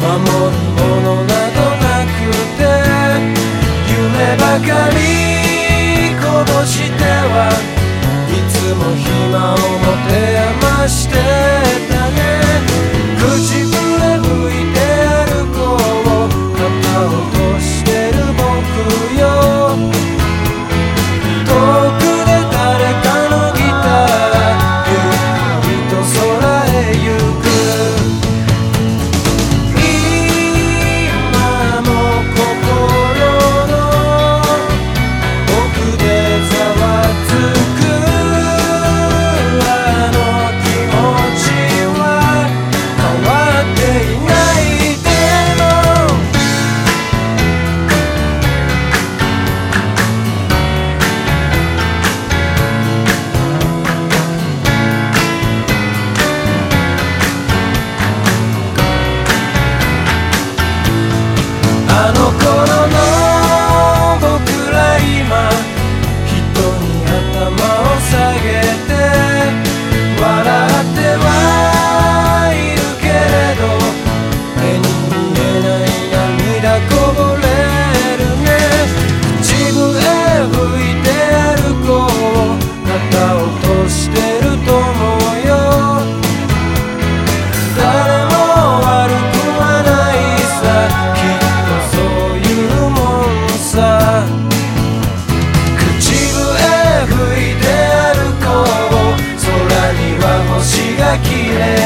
守るものなどなくて夢ばかりこぼしてはいつも暇を持て余してたね。口笛吹いてあの頃 Achille